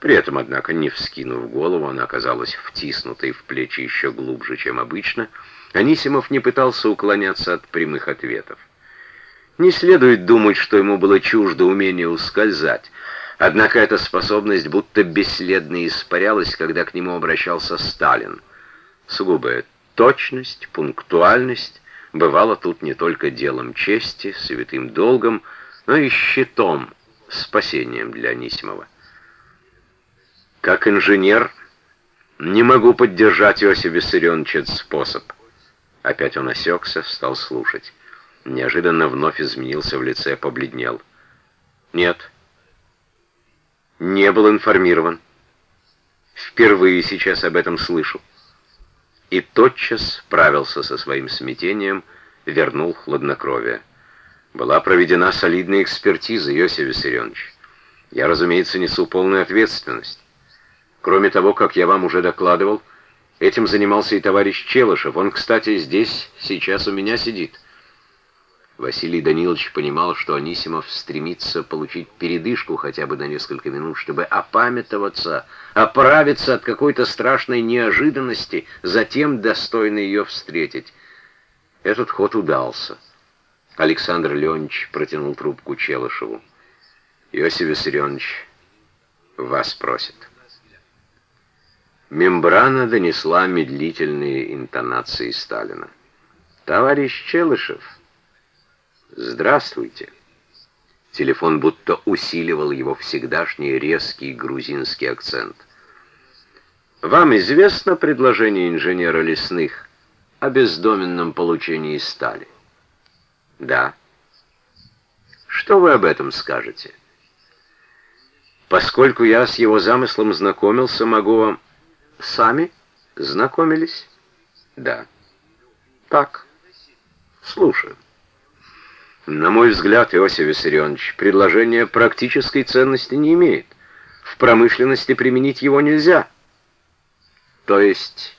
При этом, однако, не вскинув голову, она оказалась втиснутой в плечи еще глубже, чем обычно, Анисимов не пытался уклоняться от прямых ответов. Не следует думать, что ему было чуждо умение ускользать, однако эта способность будто бесследно испарялась, когда к нему обращался Сталин. Сугубая точность, пунктуальность бывала тут не только делом чести, святым долгом, но и щитом, спасением для Анисимова. Как инженер не могу поддержать Иосиф Виссарионович этот способ. Опять он осекся, стал слушать. Неожиданно вновь изменился в лице, побледнел. Нет. Не был информирован. Впервые сейчас об этом слышу. И тотчас справился со своим смятением, вернул хладнокровие. Была проведена солидная экспертиза, Иосиф Виссарионович. Я, разумеется, несу полную ответственность. Кроме того, как я вам уже докладывал, этим занимался и товарищ Челышев. Он, кстати, здесь сейчас у меня сидит. Василий Данилович понимал, что Анисимов стремится получить передышку хотя бы на несколько минут, чтобы опамятоваться, оправиться от какой-то страшной неожиданности, затем достойно ее встретить. Этот ход удался. Александр Леонидович протянул трубку Челышеву. «Иосиф Виссарионович вас просит». Мембрана донесла медлительные интонации Сталина. «Товарищ Челышев, здравствуйте!» Телефон будто усиливал его всегдашний резкий грузинский акцент. «Вам известно предложение инженера лесных о бездоменном получении стали?» «Да». «Что вы об этом скажете?» «Поскольку я с его замыслом знакомился, могу вам...» Сами знакомились? Да. Так. Слушаю. На мой взгляд, Иосиф Виссарионович, предложение практической ценности не имеет. В промышленности применить его нельзя. То есть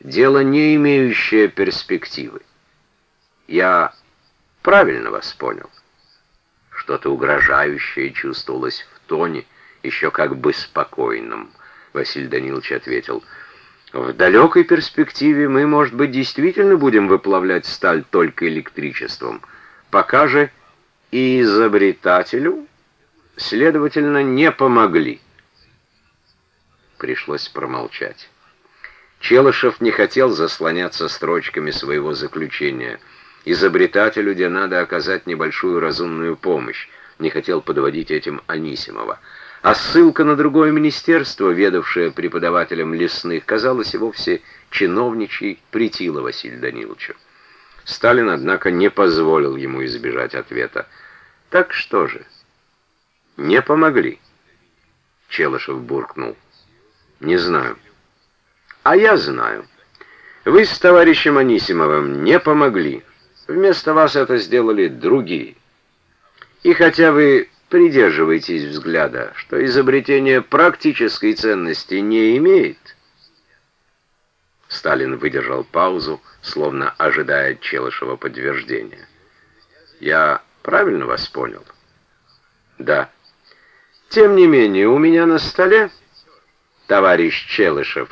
дело, не имеющее перспективы. Я правильно вас понял. Что-то угрожающее чувствовалось в тоне, еще как бы спокойном. Василий Данилович ответил. В далекой перспективе мы, может быть, действительно будем выплавлять сталь только электричеством. Пока же и изобретателю, следовательно, не помогли. Пришлось промолчать. Челышев не хотел заслоняться строчками своего заключения. Изобретателю, где надо оказать небольшую разумную помощь, не хотел подводить этим Анисимова а ссылка на другое министерство, ведавшее преподавателем лесных, казалось и вовсе чиновничьей, претила Василию Даниловичу. Сталин, однако, не позволил ему избежать ответа. «Так что же?» «Не помогли?» Челышев буркнул. «Не знаю». «А я знаю. Вы с товарищем Анисимовым не помогли. Вместо вас это сделали другие. И хотя вы придерживайтесь взгляда, что изобретение практической ценности не имеет. Сталин выдержал паузу, словно ожидая Челышева подтверждения. Я правильно вас понял? Да. Тем не менее, у меня на столе, товарищ Челышев,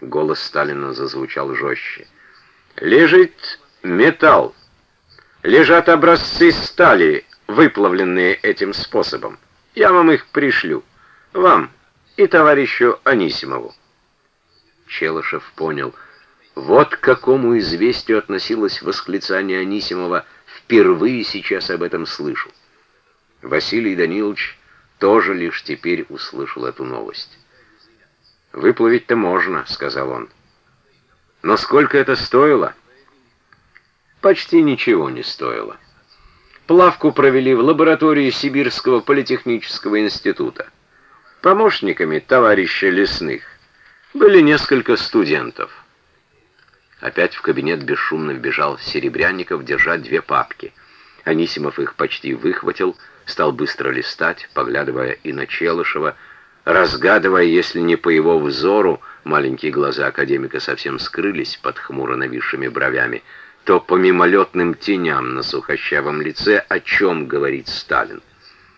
голос Сталина зазвучал жестче, лежит металл, лежат образцы стали, выплавленные этим способом. Я вам их пришлю. Вам и товарищу Анисимову. Челышев понял. Вот к какому известию относилось восклицание Анисимова «Впервые сейчас об этом слышу». Василий Данилович тоже лишь теперь услышал эту новость. «Выплавить-то можно», — сказал он. «Но сколько это стоило?» «Почти ничего не стоило». Плавку провели в лаборатории Сибирского политехнического института. Помощниками товарища Лесных были несколько студентов. Опять в кабинет бесшумно вбежал Серебрянников, держа две папки. Анисимов их почти выхватил, стал быстро листать, поглядывая и на Челышева, разгадывая, если не по его взору, маленькие глаза академика совсем скрылись под хмуро нависшими бровями, то по мимолетным теням на сухощавом лице, о чем говорит Сталин.